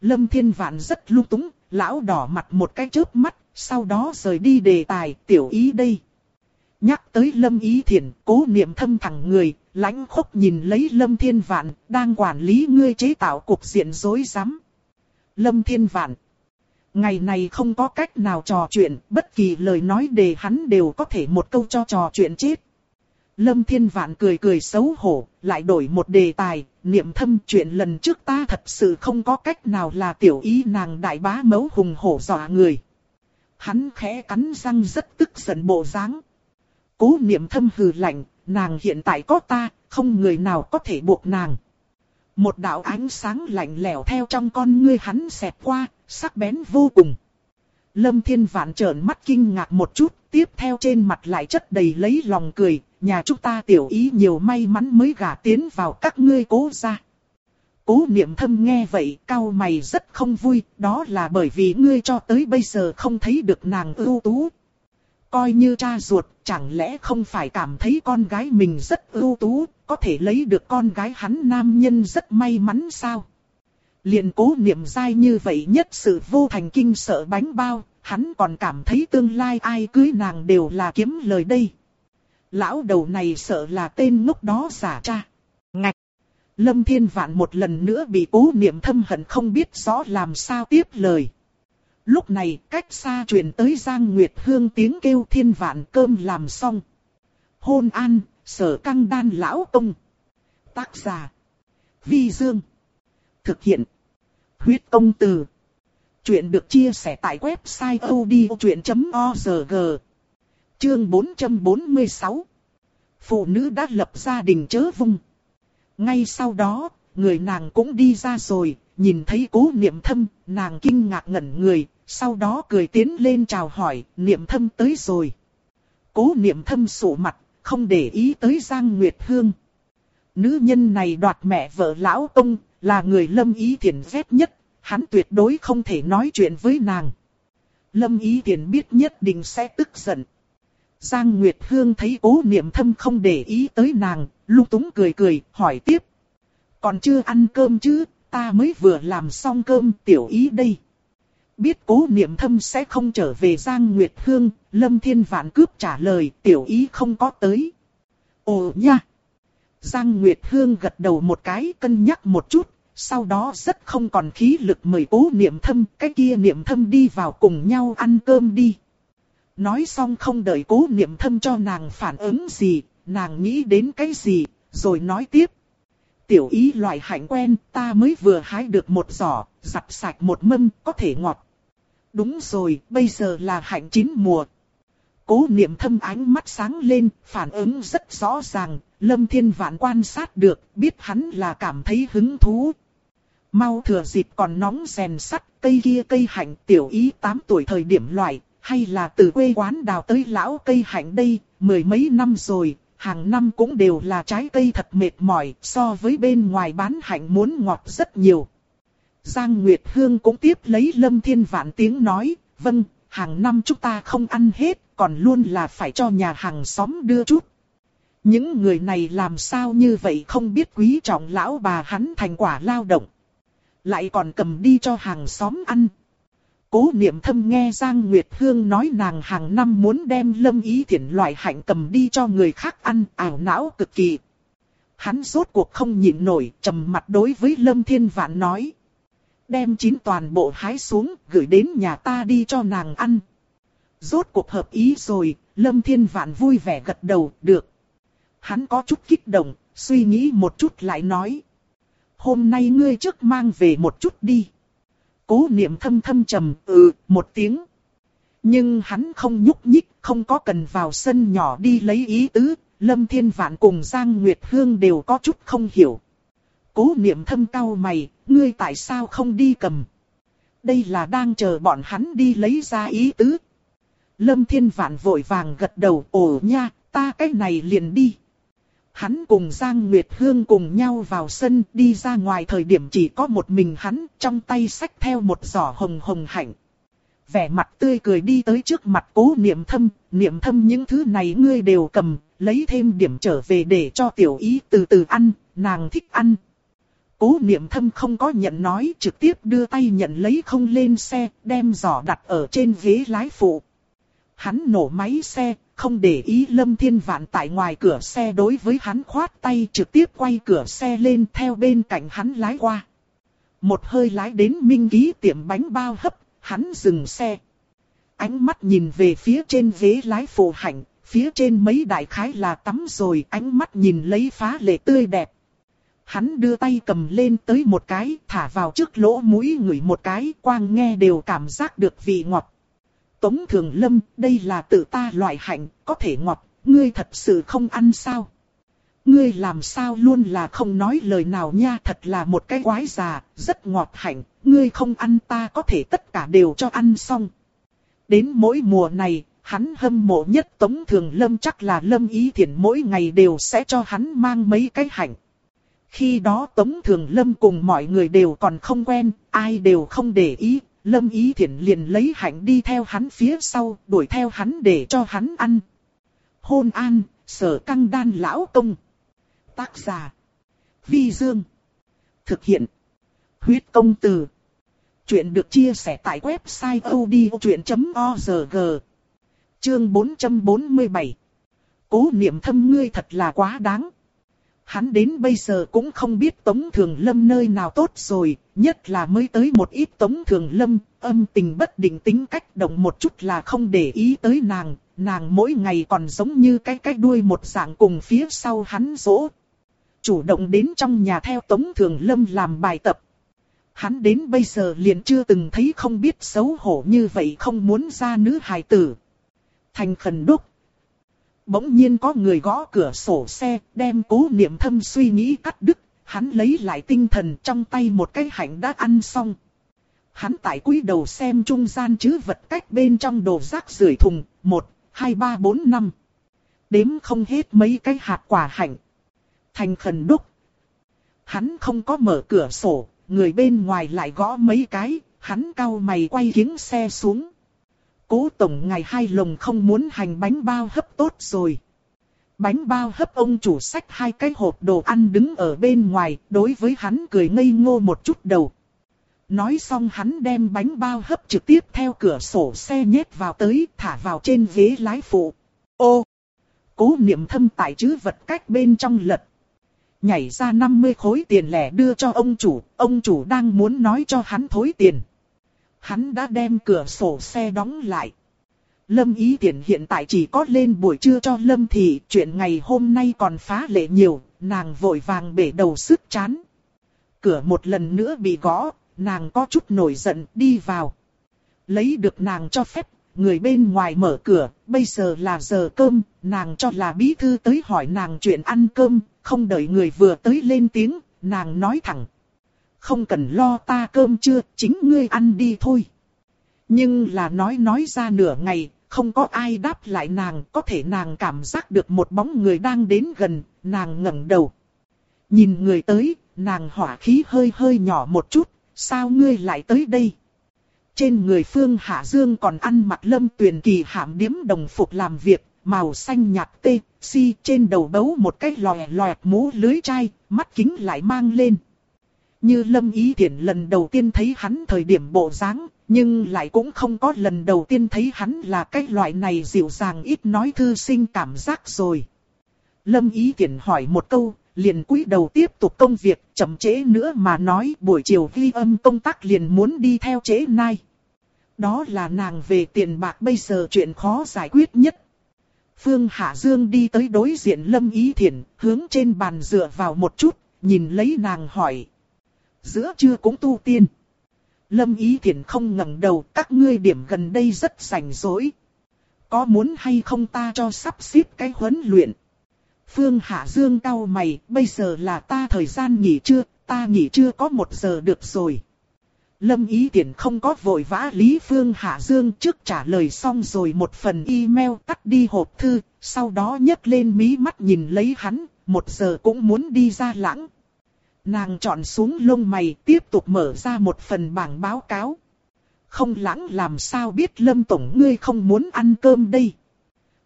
Lâm Thiên Vạn rất lung túng, lão đỏ mặt một cái chớp mắt, sau đó rời đi đề tài tiểu ý đây. Nhắc tới Lâm Ý Thiển, cố niệm thâm thẳng người, lãnh khốc nhìn lấy Lâm Thiên Vạn, đang quản lý ngươi chế tạo cục diện rối rắm. Lâm Thiên Vạn. Ngày này không có cách nào trò chuyện, bất kỳ lời nói đề hắn đều có thể một câu cho trò chuyện chết. Lâm Thiên Vạn cười cười xấu hổ, lại đổi một đề tài, niệm thâm chuyện lần trước ta thật sự không có cách nào là tiểu ý nàng đại bá mấu hùng hổ dọa người. Hắn khẽ cắn răng rất tức giận bộ dáng. Cố niệm thâm hừ lạnh, nàng hiện tại có ta, không người nào có thể buộc nàng. Một đạo ánh sáng lạnh lẽo theo trong con ngươi hắn xẹt qua, sắc bén vô cùng. Lâm Thiên Vạn trợn mắt kinh ngạc một chút, tiếp theo trên mặt lại chất đầy lấy lòng cười, nhà chúng ta tiểu ý nhiều may mắn mới gả tiến vào các ngươi cố gia. Cố niệm thâm nghe vậy, cao mày rất không vui, đó là bởi vì ngươi cho tới bây giờ không thấy được nàng ưu tú. Coi như cha ruột, chẳng lẽ không phải cảm thấy con gái mình rất ưu tú, có thể lấy được con gái hắn nam nhân rất may mắn sao? liền cố niệm dai như vậy nhất sự vô thành kinh sợ bánh bao, hắn còn cảm thấy tương lai ai cưới nàng đều là kiếm lời đây. Lão đầu này sợ là tên ngốc đó giả cha. Ngạch! Lâm Thiên Vạn một lần nữa bị cố niệm thâm hận không biết rõ làm sao tiếp lời. Lúc này cách xa truyền tới Giang Nguyệt Hương tiếng kêu thiên vạn cơm làm xong. Hôn an, sở căng đan lão công. Tác giả. Vi Dương. Thực hiện. Huyết công từ. Chuyện được chia sẻ tại website odchuyện.org. Chương 446. Phụ nữ đã lập gia đình chớ vung. Ngay sau đó, người nàng cũng đi ra rồi, nhìn thấy cố niệm thâm, nàng kinh ngạc ngẩn người, sau đó cười tiến lên chào hỏi, niệm thâm tới rồi. Cố niệm thâm sụ mặt, không để ý tới Giang Nguyệt Hương. Nữ nhân này đoạt mẹ vợ lão ông, là người lâm ý thiền ghét nhất, hắn tuyệt đối không thể nói chuyện với nàng. Lâm ý thiền biết nhất định sẽ tức giận. Giang Nguyệt Hương thấy cố niệm thâm không để ý tới nàng, lung túng cười cười, hỏi tiếp. Còn chưa ăn cơm chứ, ta mới vừa làm xong cơm tiểu ý đây. Biết cố niệm thâm sẽ không trở về Giang Nguyệt Hương, Lâm Thiên Vạn cướp trả lời tiểu ý không có tới. Ồ nha! Giang Nguyệt Hương gật đầu một cái cân nhắc một chút, sau đó rất không còn khí lực mời cố niệm thâm, cái kia niệm thâm đi vào cùng nhau ăn cơm đi. Nói xong không đợi cố niệm thâm cho nàng phản ứng gì, nàng nghĩ đến cái gì, rồi nói tiếp. Tiểu ý loại hạnh quen, ta mới vừa hái được một giỏ, giặt sạch một mâm, có thể ngọt. Đúng rồi, bây giờ là hạnh chín mùa. Cố niệm thâm ánh mắt sáng lên, phản ứng rất rõ ràng, Lâm Thiên Vạn quan sát được, biết hắn là cảm thấy hứng thú. Mau thừa dịp còn nóng rèn sắt, cây kia cây hạnh tiểu ý 8 tuổi thời điểm loại, hay là từ quê quán đào tới lão cây hạnh đây, mười mấy năm rồi, hàng năm cũng đều là trái cây thật mệt mỏi, so với bên ngoài bán hạnh muốn ngọt rất nhiều. Giang Nguyệt Hương cũng tiếp lấy Lâm Thiên Vạn tiếng nói, vâng, hàng năm chúng ta không ăn hết, còn luôn là phải cho nhà hàng xóm đưa chút. Những người này làm sao như vậy không biết quý trọng lão bà hắn thành quả lao động. Lại còn cầm đi cho hàng xóm ăn. Cố niệm thâm nghe Giang Nguyệt Hương nói nàng hàng năm muốn đem lâm ý thiện loại hạnh cầm đi cho người khác ăn ảo não cực kỳ. hắn rốt cuộc không nhịn nổi, trầm mặt đối với Lâm Thiên Vạn nói. Đem chín toàn bộ hái xuống, gửi đến nhà ta đi cho nàng ăn. Rốt cuộc hợp ý rồi, Lâm Thiên Vạn vui vẻ gật đầu, được. Hắn có chút kích động, suy nghĩ một chút lại nói. Hôm nay ngươi trước mang về một chút đi. Cố niệm thâm thâm trầm, ừ, một tiếng. Nhưng hắn không nhúc nhích, không có cần vào sân nhỏ đi lấy ý tứ, Lâm Thiên Vạn cùng Giang Nguyệt Hương đều có chút không hiểu. Cố niệm thâm cao mày, ngươi tại sao không đi cầm? Đây là đang chờ bọn hắn đi lấy ra ý tứ. Lâm Thiên Vạn vội vàng gật đầu, ồ nha, ta cái này liền đi. Hắn cùng Giang Nguyệt Hương cùng nhau vào sân đi ra ngoài thời điểm chỉ có một mình hắn trong tay sách theo một giỏ hồng hồng hạnh. Vẻ mặt tươi cười đi tới trước mặt cố niệm thâm, niệm thâm những thứ này ngươi đều cầm, lấy thêm điểm trở về để cho tiểu ý từ từ ăn, nàng thích ăn. Cố niệm thâm không có nhận nói trực tiếp đưa tay nhận lấy không lên xe, đem giỏ đặt ở trên ghế lái phụ. Hắn nổ máy xe, không để ý Lâm Thiên Vạn tại ngoài cửa xe đối với hắn khoát tay trực tiếp quay cửa xe lên theo bên cạnh hắn lái qua. Một hơi lái đến minh ký tiệm bánh bao hấp, hắn dừng xe. Ánh mắt nhìn về phía trên ghế lái phụ hạnh, phía trên mấy đại khái là tắm rồi ánh mắt nhìn lấy phá lệ tươi đẹp. Hắn đưa tay cầm lên tới một cái, thả vào trước lỗ mũi ngửi một cái, quang nghe đều cảm giác được vị ngọt. Tống Thường Lâm, đây là tự ta loại hạnh, có thể ngọt, ngươi thật sự không ăn sao? Ngươi làm sao luôn là không nói lời nào nha, thật là một cái quái già, rất ngọt hạnh, ngươi không ăn ta có thể tất cả đều cho ăn xong. Đến mỗi mùa này, hắn hâm mộ nhất Tống Thường Lâm chắc là Lâm Ý Thiển mỗi ngày đều sẽ cho hắn mang mấy cái hạnh. Khi đó Tống Thường Lâm cùng mọi người đều còn không quen, ai đều không để ý, Lâm Ý Thiển liền lấy hạnh đi theo hắn phía sau, đuổi theo hắn để cho hắn ăn. Hôn an, sở căng đan lão công. Tác giả. Vi Dương. Thực hiện. Huyết công từ. Chuyện được chia sẻ tại website odchuyện.org. Chương 447. Cố niệm thâm ngươi thật là quá đáng. Hắn đến bây giờ cũng không biết Tống Thường Lâm nơi nào tốt rồi, nhất là mới tới một ít Tống Thường Lâm, âm tình bất định tính cách động một chút là không để ý tới nàng, nàng mỗi ngày còn giống như cái cái đuôi một dạng cùng phía sau hắn dỗ. Chủ động đến trong nhà theo Tống Thường Lâm làm bài tập. Hắn đến bây giờ liền chưa từng thấy không biết xấu hổ như vậy không muốn ra nữ hài tử. Thành khẩn đúc bỗng nhiên có người gõ cửa sổ xe, đem cố niệm thâm suy nghĩ cắt đứt, hắn lấy lại tinh thần trong tay một cái hạnh đã ăn xong. Hắn tại cúi đầu xem trung gian chứ vật cách bên trong đồ rác rưởi thùng, 1, 2, 3, 4, 5. Đếm không hết mấy cái hạt quả hạnh. Thành khẩn đúc. Hắn không có mở cửa sổ, người bên ngoài lại gõ mấy cái, hắn cau mày quay kiếng xe xuống. Cố tổng ngày hai lồng không muốn hành bánh bao hấp tốt rồi. Bánh bao hấp ông chủ sách hai cái hộp đồ ăn đứng ở bên ngoài, đối với hắn cười ngây ngô một chút đầu. Nói xong hắn đem bánh bao hấp trực tiếp theo cửa sổ xe nhét vào tới, thả vào trên ghế lái phụ. Ô! Cố niệm thâm tại chứ vật cách bên trong lật. Nhảy ra 50 khối tiền lẻ đưa cho ông chủ, ông chủ đang muốn nói cho hắn thối tiền. Hắn đã đem cửa sổ xe đóng lại. Lâm Ý Tiễn hiện tại chỉ có lên buổi trưa cho Lâm Thị, chuyện ngày hôm nay còn phá lệ nhiều, nàng vội vàng bể đầu sức chán. Cửa một lần nữa bị gõ, nàng có chút nổi giận đi vào. Lấy được nàng cho phép, người bên ngoài mở cửa, bây giờ là giờ cơm, nàng cho là bí thư tới hỏi nàng chuyện ăn cơm, không đợi người vừa tới lên tiếng, nàng nói thẳng, không cần lo ta cơm chưa, chính ngươi ăn đi thôi. Nhưng là nói nói ra nửa ngày, không có ai đáp lại nàng, có thể nàng cảm giác được một bóng người đang đến gần, nàng ngẩng đầu. Nhìn người tới, nàng hỏa khí hơi hơi nhỏ một chút, sao ngươi lại tới đây? Trên người Phương Hạ Dương còn ăn mặc lâm tuyển kỳ hạm điếm đồng phục làm việc, màu xanh nhạt tê, si trên đầu bấu một cái lòe lòe mũ lưới chai, mắt kính lại mang lên. Như Lâm Ý Thiển lần đầu tiên thấy hắn thời điểm bộ dáng, nhưng lại cũng không có lần đầu tiên thấy hắn là cái loại này dịu dàng ít nói thư sinh cảm giác rồi. Lâm Ý Thiển hỏi một câu, liền cúi đầu tiếp tục công việc, chậm trễ nữa mà nói buổi chiều ghi âm công tác liền muốn đi theo trễ nay. Đó là nàng về tiền bạc bây giờ chuyện khó giải quyết nhất. Phương Hạ Dương đi tới đối diện Lâm Ý Thiển, hướng trên bàn dựa vào một chút, nhìn lấy nàng hỏi. Giữa trưa cũng tu tiên. Lâm Ý Thiển không ngẩng đầu, các ngươi điểm gần đây rất rảnh rỗi. Có muốn hay không ta cho sắp xếp cái huấn luyện? Phương Hạ Dương cau mày, bây giờ là ta thời gian nghỉ trưa, ta nghỉ trưa có một giờ được rồi. Lâm Ý Tiễn không có vội vã Lý Phương Hạ Dương trước trả lời xong rồi một phần email tắt đi hộp thư, sau đó nhấc lên mí mắt nhìn lấy hắn, một giờ cũng muốn đi ra lãng. Nàng chọn xuống lông mày tiếp tục mở ra một phần bảng báo cáo. Không lãng làm sao biết Lâm Tổng ngươi không muốn ăn cơm đây.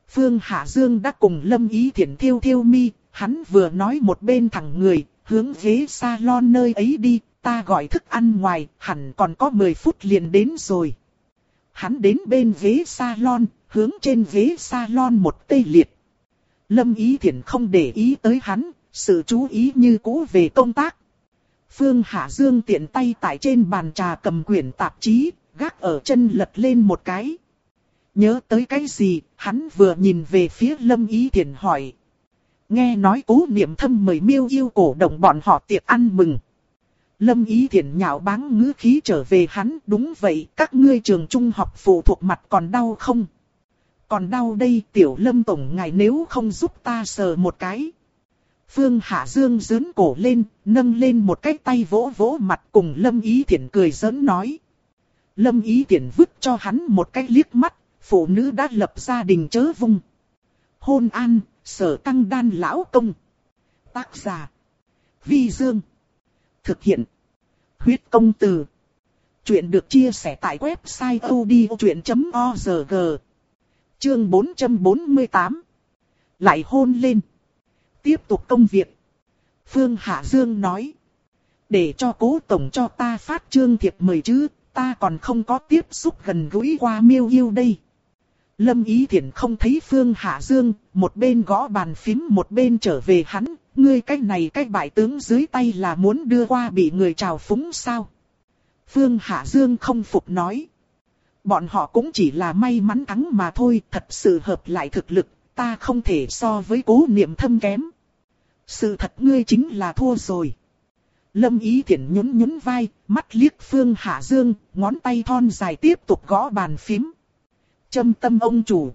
Phương Hạ Dương đã cùng Lâm Ý Thiển thiêu thiêu mi, hắn vừa nói một bên thẳng người, hướng ghế salon nơi ấy đi, ta gọi thức ăn ngoài, hẳn còn có 10 phút liền đến rồi. Hắn đến bên ghế salon, hướng trên ghế salon một tê liệt. Lâm Ý Thiển không để ý tới hắn, sự chú ý như cũ về công tác. Phương Hạ Dương tiện tay tại trên bàn trà cầm quyển tạp chí, gác ở chân lật lên một cái. Nhớ tới cái gì, hắn vừa nhìn về phía Lâm Ý Thiển hỏi. Nghe nói cố niệm thâm mời miêu yêu cổ động bọn họ tiệc ăn mừng. Lâm Ý Thiển nhạo báng ngữ khí trở về hắn, đúng vậy, các ngươi trường trung học phụ thuộc mặt còn đau không? Còn đau đây, tiểu lâm tổng ngài nếu không giúp ta sờ một cái. Phương Hạ Dương dướn cổ lên, nâng lên một cái tay vỗ vỗ mặt cùng Lâm Ý Thiển cười giỡn nói. Lâm Ý Thiển vứt cho hắn một cái liếc mắt, phụ nữ đã lập gia đình chớ vung. Hôn an, sở tăng đan lão công. Tác giả. Vi Dương. Thực hiện. Huyết công từ. Chuyện được chia sẻ tại website odchuyện.org. Chương 448. Lại hôn lên. Tiếp tục công việc. Phương Hạ Dương nói. Để cho cố tổng cho ta phát chương thiệp mời chứ, ta còn không có tiếp xúc gần gũi qua miêu yêu đây. Lâm Ý Thiển không thấy Phương Hạ Dương, một bên gõ bàn phím một bên trở về hắn, ngươi cái này cái bại tướng dưới tay là muốn đưa qua bị người trào phúng sao? Phương Hạ Dương không phục nói. Bọn họ cũng chỉ là may mắn thắng mà thôi, thật sự hợp lại thực lực, ta không thể so với cố niệm thâm kém. Sự thật ngươi chính là thua rồi. Lâm Ý Thiển nhún nhún vai, mắt liếc Phương Hạ Dương, ngón tay thon dài tiếp tục gõ bàn phím. Châm tâm ông chủ.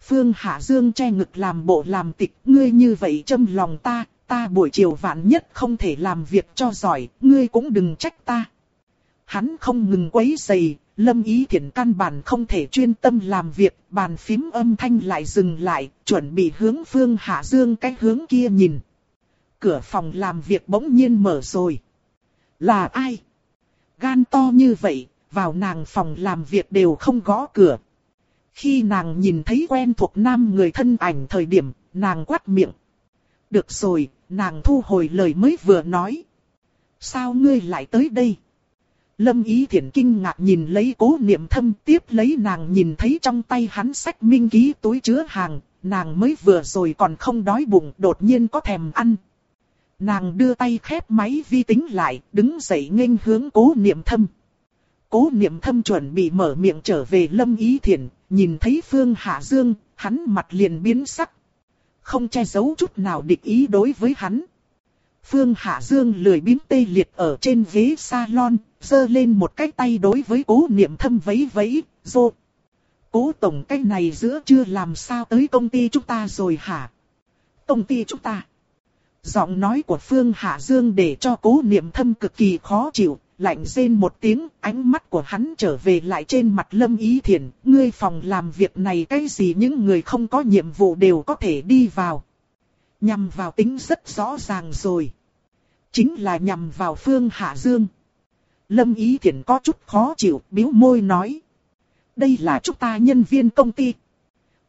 Phương Hạ Dương che ngực làm bộ làm tịch, ngươi như vậy châm lòng ta, ta buổi chiều vạn nhất không thể làm việc cho giỏi, ngươi cũng đừng trách ta. Hắn không ngừng quấy giày, lâm ý thiện căn bản không thể chuyên tâm làm việc, bàn phím âm thanh lại dừng lại, chuẩn bị hướng Phương Hạ Dương cái hướng kia nhìn. Cửa phòng làm việc bỗng nhiên mở rồi. Là ai? Gan to như vậy, vào nàng phòng làm việc đều không gõ cửa. Khi nàng nhìn thấy quen thuộc nam người thân ảnh thời điểm, nàng quát miệng. Được rồi, nàng thu hồi lời mới vừa nói. Sao ngươi lại tới đây? Lâm Ý Thiển kinh ngạc nhìn lấy cố niệm thâm tiếp lấy nàng nhìn thấy trong tay hắn sách minh ký túi chứa hàng, nàng mới vừa rồi còn không đói bụng đột nhiên có thèm ăn. Nàng đưa tay khép máy vi tính lại, đứng dậy nghênh hướng cố niệm thâm. Cố niệm thâm chuẩn bị mở miệng trở về Lâm Ý Thiển, nhìn thấy Phương Hạ Dương, hắn mặt liền biến sắc. Không che giấu chút nào địch ý đối với hắn. Phương Hạ Dương lười biến tê liệt ở trên ghế salon, giơ lên một cái tay đối với cố niệm thâm vấy vấy, rô. Cố tổng cái này giữa chưa làm sao tới công ty chúng ta rồi hả? Công ty chúng ta. Giọng nói của Phương Hạ Dương để cho cố niệm thâm cực kỳ khó chịu, lạnh rên một tiếng, ánh mắt của hắn trở về lại trên mặt Lâm Ý Thiển, ngươi phòng làm việc này cái gì những người không có nhiệm vụ đều có thể đi vào. Nhằm vào tính rất rõ ràng rồi. Chính là nhằm vào Phương Hạ Dương. Lâm Ý Thiển có chút khó chịu, biếu môi nói. Đây là chúng ta nhân viên công ty.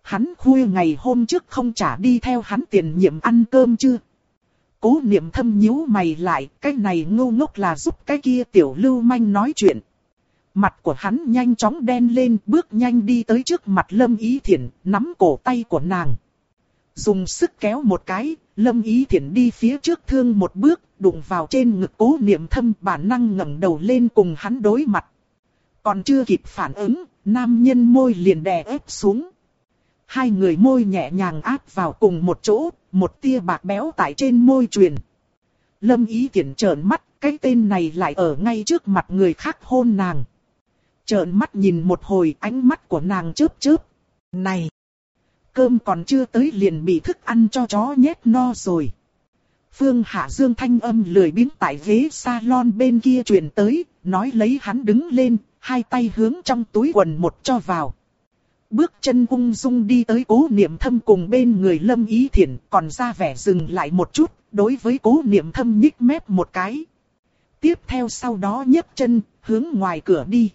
Hắn khuya ngày hôm trước không trả đi theo hắn tiền nhiệm ăn cơm chưa? Cố niệm thâm nhíu mày lại, cái này ngu ngốc là giúp cái kia tiểu lưu manh nói chuyện. Mặt của hắn nhanh chóng đen lên, bước nhanh đi tới trước mặt Lâm Ý Thiển, nắm cổ tay của nàng. Dùng sức kéo một cái, Lâm Ý Thiển đi phía trước thương một bước, đụng vào trên ngực cố niệm thâm bản năng ngẩng đầu lên cùng hắn đối mặt. Còn chưa kịp phản ứng, nam nhân môi liền đè ép xuống. Hai người môi nhẹ nhàng áp vào cùng một chỗ, một tia bạc béo tại trên môi truyền. Lâm Ý tiện trợn mắt, cái tên này lại ở ngay trước mặt người khác hôn nàng. Trợn mắt nhìn một hồi ánh mắt của nàng chớp chớp. Này! Cơm còn chưa tới liền bị thức ăn cho chó nhét no rồi. Phương Hạ Dương thanh âm lười biếng tại ghế salon bên kia truyền tới, nói lấy hắn đứng lên, hai tay hướng trong túi quần một cho vào. Bước chân ung dung đi tới cố niệm thâm cùng bên người lâm ý thiện còn ra vẻ dừng lại một chút, đối với cố niệm thâm nhích mép một cái. Tiếp theo sau đó nhấc chân, hướng ngoài cửa đi.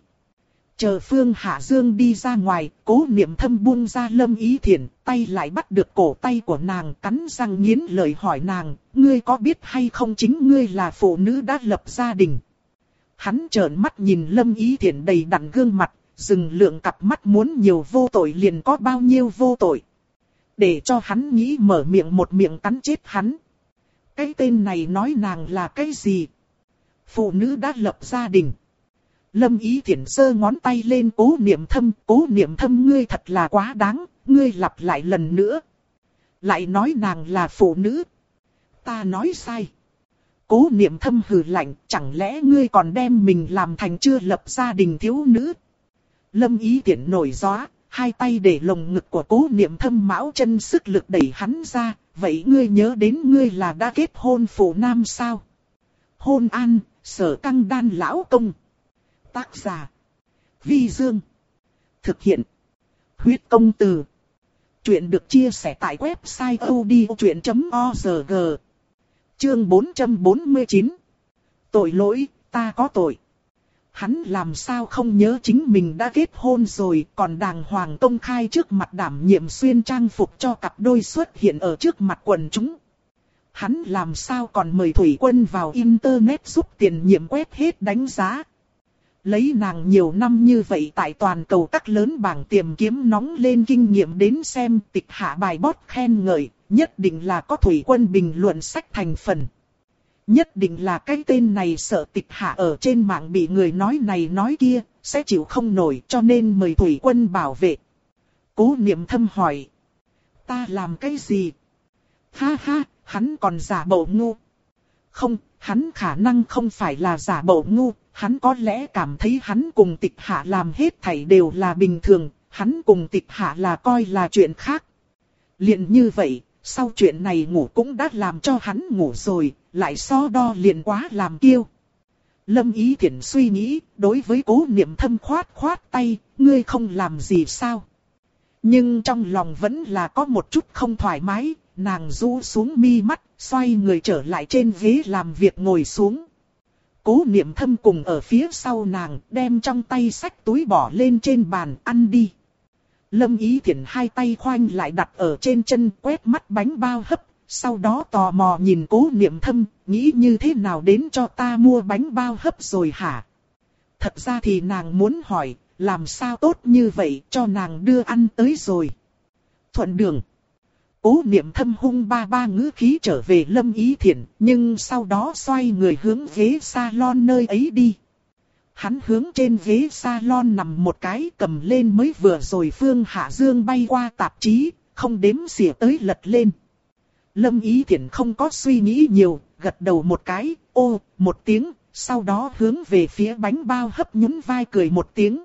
Chờ Phương Hạ Dương đi ra ngoài, cố niệm thâm buông ra lâm ý Thiển, tay lại bắt được cổ tay của nàng cắn răng nghiến lời hỏi nàng, ngươi có biết hay không chính ngươi là phụ nữ đã lập gia đình. Hắn trợn mắt nhìn lâm ý Thiển đầy đặn gương mặt, dừng lượng cặp mắt muốn nhiều vô tội liền có bao nhiêu vô tội. Để cho hắn nghĩ mở miệng một miệng cắn chết hắn. Cái tên này nói nàng là cái gì? Phụ nữ đã lập gia đình. Lâm ý Thiển sơ ngón tay lên cố niệm thâm, cố niệm thâm ngươi thật là quá đáng, ngươi lặp lại lần nữa. Lại nói nàng là phụ nữ. Ta nói sai. Cố niệm thâm hừ lạnh, chẳng lẽ ngươi còn đem mình làm thành chưa lập gia đình thiếu nữ. Lâm ý Thiển nổi gió, hai tay để lồng ngực của cố niệm thâm mão chân sức lực đẩy hắn ra, vậy ngươi nhớ đến ngươi là đã kết hôn phụ nam sao? Hôn an, sở căng đan lão công. Tác giả. Vi Dương. Thực hiện. Huyết công từ. Chuyện được chia sẻ tại website odchuyện.org. Chương 449. Tội lỗi, ta có tội. Hắn làm sao không nhớ chính mình đã kết hôn rồi còn đàng hoàng công khai trước mặt đảm nhiệm xuyên trang phục cho cặp đôi xuất hiện ở trước mặt quần chúng. Hắn làm sao còn mời Thủy Quân vào Internet giúp tiền nhiệm quét hết đánh giá. Lấy nàng nhiều năm như vậy tại toàn cầu các lớn bảng tìm kiếm nóng lên kinh nghiệm đến xem tịch hạ bài bót khen ngợi, nhất định là có Thủy Quân bình luận sách thành phần. Nhất định là cái tên này sợ tịch hạ ở trên mạng bị người nói này nói kia, sẽ chịu không nổi cho nên mời Thủy Quân bảo vệ. Cố niệm thâm hỏi. Ta làm cái gì? Ha ha, hắn còn giả bộ ngu. Không, hắn khả năng không phải là giả bộ ngu, hắn có lẽ cảm thấy hắn cùng tịch hạ làm hết thảy đều là bình thường, hắn cùng tịch hạ là coi là chuyện khác. liền như vậy, sau chuyện này ngủ cũng đã làm cho hắn ngủ rồi, lại so đo liền quá làm kiêu. Lâm Ý Thiển suy nghĩ, đối với cố niệm thâm khoát khoát tay, ngươi không làm gì sao. Nhưng trong lòng vẫn là có một chút không thoải mái, nàng rũ xuống mi mắt, xoay người trở lại trên ghế làm việc ngồi xuống. Cố niệm thâm cùng ở phía sau nàng, đem trong tay sách túi bỏ lên trên bàn, ăn đi. Lâm Ý thiện hai tay khoanh lại đặt ở trên chân quét mắt bánh bao hấp, sau đó tò mò nhìn cố niệm thâm, nghĩ như thế nào đến cho ta mua bánh bao hấp rồi hả? Thật ra thì nàng muốn hỏi, làm sao tốt như vậy cho nàng đưa ăn tới rồi. Thuận đường. Cố niệm thâm hung ba ba ngữ khí trở về lâm ý thiện, nhưng sau đó xoay người hướng ghế salon nơi ấy đi. Hắn hướng trên ghế salon nằm một cái cầm lên mới vừa rồi Phương Hạ Dương bay qua tạp chí, không đếm xỉa tới lật lên. Lâm Ý Thiển không có suy nghĩ nhiều, gật đầu một cái, ô, một tiếng, sau đó hướng về phía bánh bao hấp nhún vai cười một tiếng.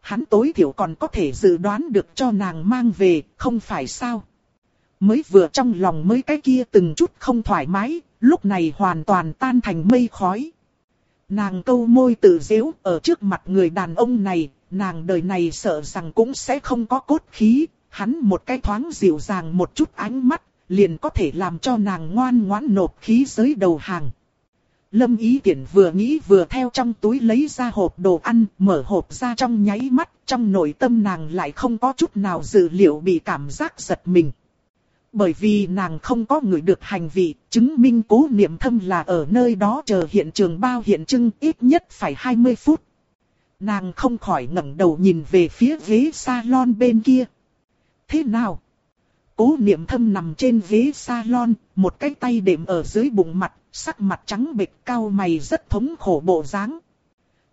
Hắn tối thiểu còn có thể dự đoán được cho nàng mang về, không phải sao. Mới vừa trong lòng mới cái kia từng chút không thoải mái, lúc này hoàn toàn tan thành mây khói. Nàng câu môi tự dễu ở trước mặt người đàn ông này, nàng đời này sợ rằng cũng sẽ không có cốt khí, hắn một cái thoáng dịu dàng một chút ánh mắt, liền có thể làm cho nàng ngoan ngoãn nộp khí giới đầu hàng. Lâm Ý Tiễn vừa nghĩ vừa theo trong túi lấy ra hộp đồ ăn, mở hộp ra trong nháy mắt, trong nội tâm nàng lại không có chút nào dự liệu bị cảm giác giật mình. Bởi vì nàng không có người được hành vị, chứng minh cố niệm thâm là ở nơi đó chờ hiện trường bao hiện trưng ít nhất phải 20 phút. Nàng không khỏi ngẩng đầu nhìn về phía ghế salon bên kia. Thế nào? Cố niệm thâm nằm trên ghế salon, một cái tay đệm ở dưới bụng mặt, sắc mặt trắng bệch cao mày rất thống khổ bộ dáng.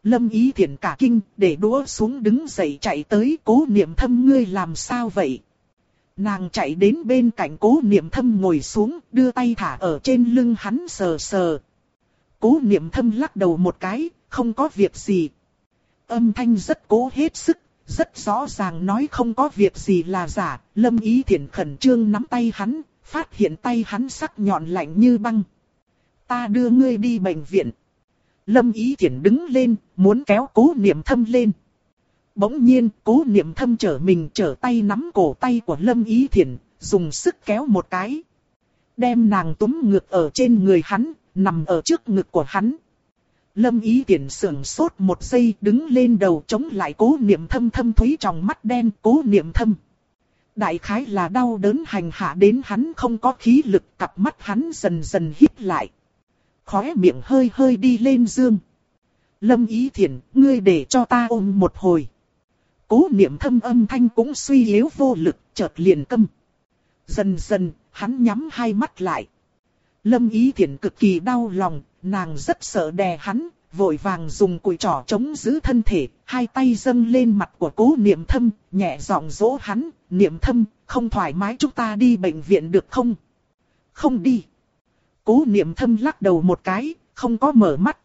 Lâm ý thiện cả kinh, để đũa xuống đứng dậy chạy tới cố niệm thâm ngươi làm sao vậy? Nàng chạy đến bên cạnh cố niệm thâm ngồi xuống, đưa tay thả ở trên lưng hắn sờ sờ. Cố niệm thâm lắc đầu một cái, không có việc gì. Âm thanh rất cố hết sức, rất rõ ràng nói không có việc gì là giả. Lâm ý thiện khẩn trương nắm tay hắn, phát hiện tay hắn sắc nhọn lạnh như băng. Ta đưa ngươi đi bệnh viện. Lâm ý thiện đứng lên, muốn kéo cố niệm thâm lên. Bỗng nhiên, cố niệm thâm trở mình trở tay nắm cổ tay của Lâm Ý Thiển, dùng sức kéo một cái. Đem nàng túm ngược ở trên người hắn, nằm ở trước ngực của hắn. Lâm Ý Thiển sưởng sốt một giây đứng lên đầu chống lại cố niệm thâm thâm thúy trong mắt đen cố niệm thâm. Đại khái là đau đớn hành hạ đến hắn không có khí lực cặp mắt hắn dần dần hít lại. Khóe miệng hơi hơi đi lên dương. Lâm Ý Thiển, ngươi để cho ta ôm một hồi. Cố niệm thâm âm thanh cũng suy yếu vô lực, chợt liền câm. Dần dần, hắn nhắm hai mắt lại. Lâm Ý Thiển cực kỳ đau lòng, nàng rất sợ đè hắn, vội vàng dùng cùi trỏ chống giữ thân thể, hai tay dâng lên mặt của cố niệm thâm, nhẹ giọng dỗ hắn, niệm thâm, không thoải mái chúng ta đi bệnh viện được không? Không đi. Cố niệm thâm lắc đầu một cái, không có mở mắt.